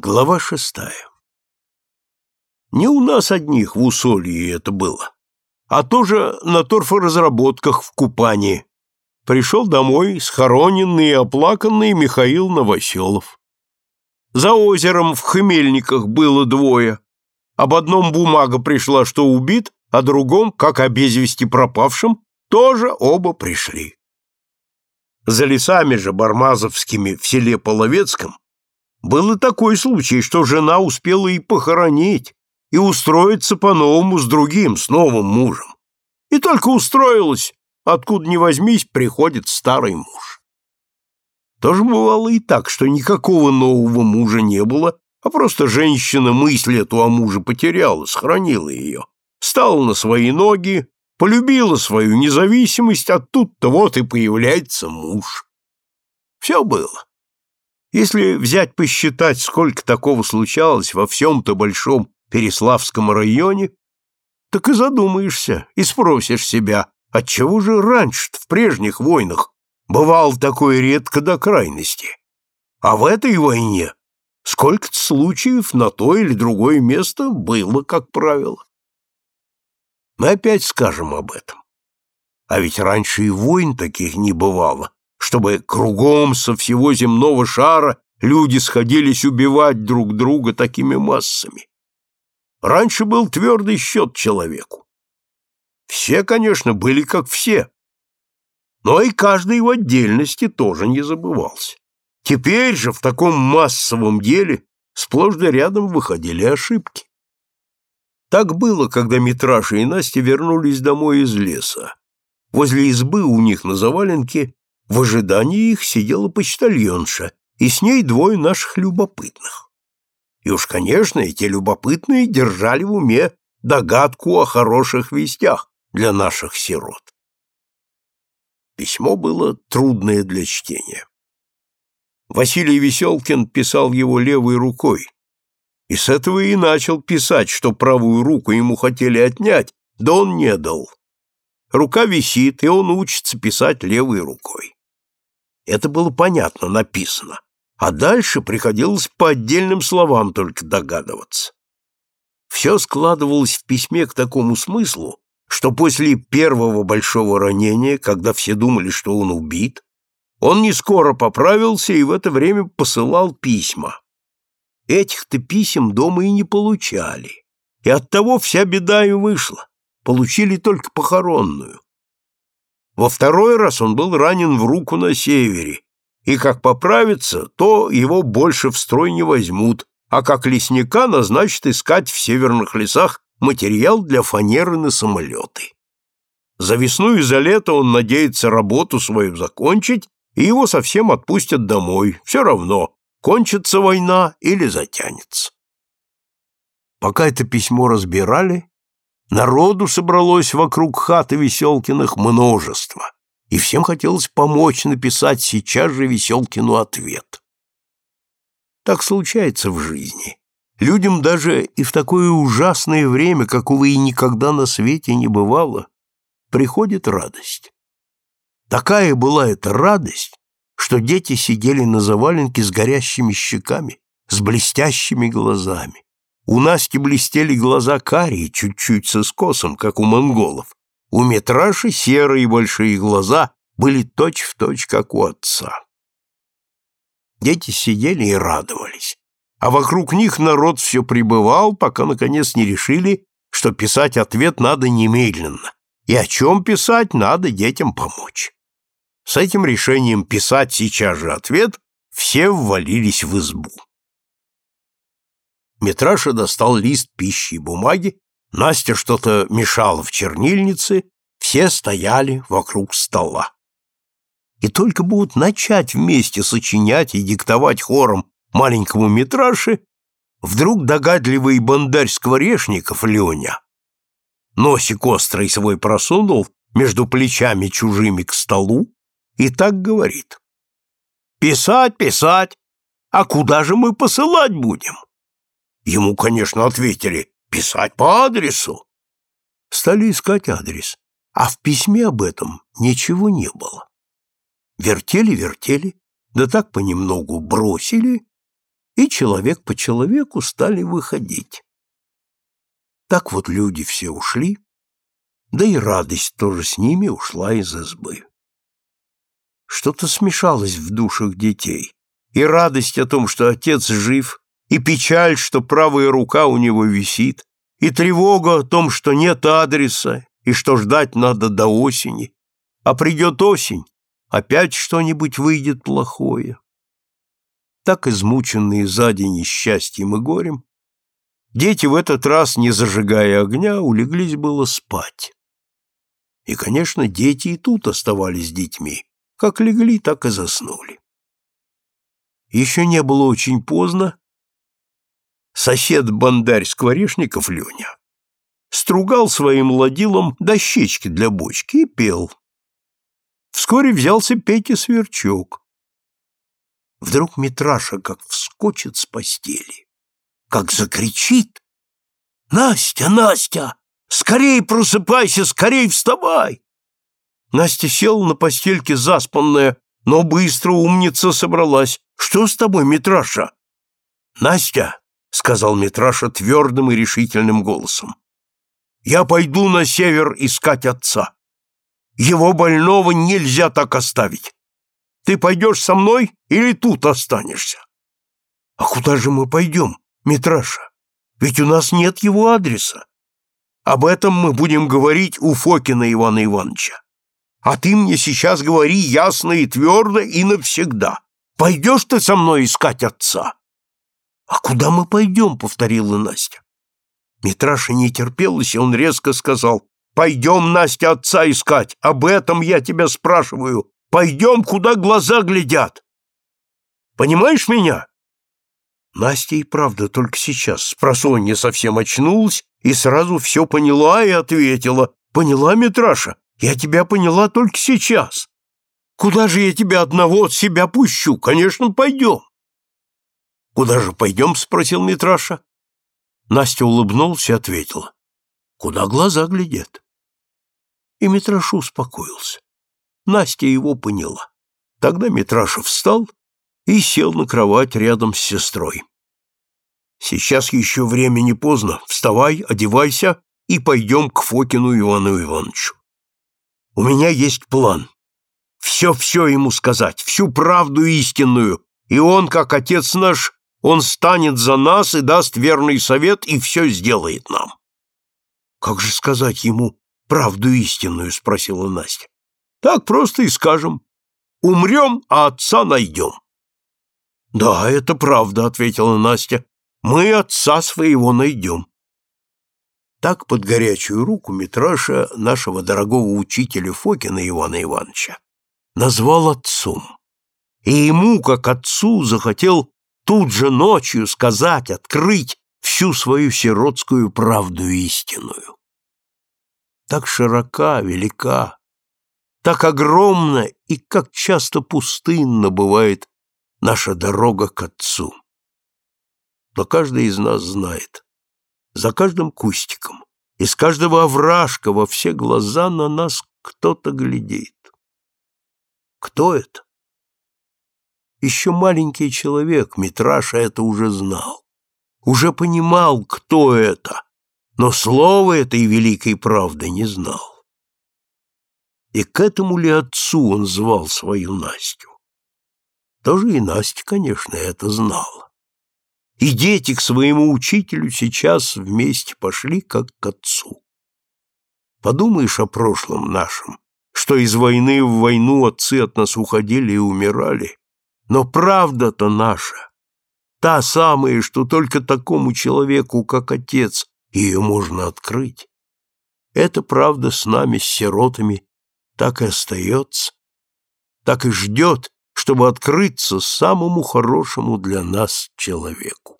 Глава шестая Не у нас одних в Усолье это было, а тоже на торфоразработках в Купании. Пришел домой схороненный и оплаканный Михаил Новоселов. За озером в Хмельниках было двое. Об одном бумага пришла, что убит, о другом, как о без вести пропавшем, тоже оба пришли. За лесами же бармазовскими в селе Половецком был и такой случай, что жена успела и похоронить, и устроиться по-новому с другим, с новым мужем. И только устроилась, откуда ни возьмись, приходит старый муж. Тоже бывало и так, что никакого нового мужа не было, а просто женщина мысль эту о муже потеряла, сохранила ее, стала на свои ноги, полюбила свою независимость, а тут-то вот и появляется муж. Все было. Если взять посчитать, сколько такого случалось во всем-то большом Переславском районе, так и задумаешься, и спросишь себя, отчего же раньше в прежних войнах бывал такое редко до крайности. А в этой войне сколько-то случаев на то или другое место было, как правило. Мы опять скажем об этом. А ведь раньше и войн таких не бывало, чтобы кругом со всего земного шара люди сходились убивать друг друга такими массами. Раньше был твердый счет человеку. Все, конечно, были как все, но и каждый в отдельности тоже не забывался. Теперь же в таком массовом деле сплошь да рядом выходили ошибки. Так было, когда Митраша и Настя вернулись домой из леса. Возле избы у них на заваленке в ожидании их сидела почтальонша, и с ней двое наших любопытных. И уж, конечно, эти любопытные держали в уме догадку о хороших вестях для наших сирот. Письмо было трудное для чтения. Василий Веселкин писал его левой рукой, и с этого и начал писать, что правую руку ему хотели отнять, да он не дал. Рука висит, и он учится писать левой рукой. Это было понятно, написано. А дальше приходилось по отдельным словам только догадываться. Все складывалось в письме к такому смыслу, что после первого большого ранения, когда все думали, что он убит, он не скоро поправился и в это время посылал письма. Этих-то писем дома и не получали, и оттого вся беда и вышла. Получили только похоронную. Во второй раз он был ранен в руку на севере, и как поправится, то его больше в строй не возьмут, а как лесника назначат искать в северных лесах материал для фанеры на самолеты. За весну и за лето он надеется работу свою закончить, и его совсем отпустят домой, все равно, кончится война или затянется. Пока это письмо разбирали, Народу собралось вокруг хаты Веселкиных множество, и всем хотелось помочь написать сейчас же Веселкину ответ. Так случается в жизни. Людям даже и в такое ужасное время, какого и никогда на свете не бывало, приходит радость. Такая была эта радость, что дети сидели на заваленке с горящими щеками, с блестящими глазами. У Насти блестели глаза карие, чуть-чуть со скосом, как у монголов. У Метраши серые большие глаза были точь-в-точь, точь, как у отца. Дети сидели и радовались, а вокруг них народ все пребывал, пока, наконец, не решили, что писать ответ надо немедленно, и о чем писать надо детям помочь. С этим решением писать сейчас же ответ все ввалились в избу. Митраша достал лист пищи и бумаги, Настя что-то мешала в чернильнице, все стояли вокруг стола. И только будут начать вместе сочинять и диктовать хором маленькому Митраше, вдруг догадливый бондарь скворечников Леня носик острый свой просунул между плечами чужими к столу и так говорит. «Писать, писать! А куда же мы посылать будем?» Ему, конечно, ответили «писать по адресу». Стали искать адрес, а в письме об этом ничего не было. Вертели-вертели, да так понемногу бросили, и человек по человеку стали выходить. Так вот люди все ушли, да и радость тоже с ними ушла из избы. Что-то смешалось в душах детей, и радость о том, что отец жив, и печаль, что правая рука у него висит, и тревога о том, что нет адреса, и что ждать надо до осени, а придет осень, опять что-нибудь выйдет плохое. Так измученные за день несчастьем и горем, дети в этот раз, не зажигая огня, улеглись было спать. И, конечно, дети и тут оставались детьми, как легли, так и заснули. Еще не было очень поздно, сосед-бандарь Скворечников Леня стругал своим ладилом дощечки для бочки и пел. Вскоре взялся Петя Сверчок. Вдруг Митраша как вскочит с постели, как закричит. «Настя, Настя, скорей просыпайся, скорей вставай!» Настя села на постельке заспанная, но быстро умница собралась. «Что с тобой, Митраша?» «Настя», — сказал Митраша твердым и решительным голосом, «я пойду на север искать отца. Его больного нельзя так оставить. Ты пойдешь со мной или тут останешься?» «А куда же мы пойдем, Митраша? Ведь у нас нет его адреса. Об этом мы будем говорить у Фокина Ивана Ивановича. А ты мне сейчас говори ясно и твердо и навсегда. Пойдешь ты со мной искать отца?» «А куда мы пойдем?» — повторила Настя. Митраша не терпелась, и он резко сказал, Пойдем, Настя, отца искать. Об этом я тебя спрашиваю. Пойдем, куда глаза глядят. Понимаешь меня? Настя и правда только сейчас с просонья совсем очнулась и сразу все поняла и ответила. Поняла, Митраша? Я тебя поняла только сейчас. Куда же я тебя одного от себя пущу? Конечно, пойдем. Куда же пойдем? Спросил Митраша. Настя улыбнулась и ответила. Куда глаза глядят? И Митраша успокоился. Настя его поняла. Тогда Митраша встал и сел на кровать рядом с сестрой. «Сейчас еще время не поздно. Вставай, одевайся и пойдем к Фокину Ивану Ивановичу. У меня есть план. Все-все ему сказать, всю правду истинную, и он, как отец наш, он станет за нас и даст верный совет и все сделает нам». «Как же сказать ему правду истинную?» — спросила Настя. «Так просто и скажем. Умрем, а отца найдем». «Да, это правда», — ответила Настя. «Мы отца своего найдем». Так под горячую руку Митраша нашего дорогого учителя Фокина Ивана Ивановича назвал отцом. И ему, как отцу, захотел тут же ночью сказать, открыть всю свою сиротскую правду истинную так широка, велика, так огромна и как часто пустынна бывает наша дорога к Отцу. Но каждый из нас знает, за каждым кустиком, из каждого овражка во все глаза на нас кто-то глядит. Кто это? Еще маленький человек, Митраша это уже знал, уже понимал, кто это, но слова этой великой правды не знал. И к этому ли отцу он звал свою Настю? Тоже и Настя, конечно, это знала. И дети к своему учителю сейчас вместе пошли, как к отцу. Подумаешь о прошлом нашем, что из войны в войну отцы от нас уходили и умирали, но правда-то наша, та самая, что только такому человеку, как отец, ее можно открыть. Это правда с нами, с сиротами, так и остается, так и ждет, чтобы открыться самому хорошему для нас человеку.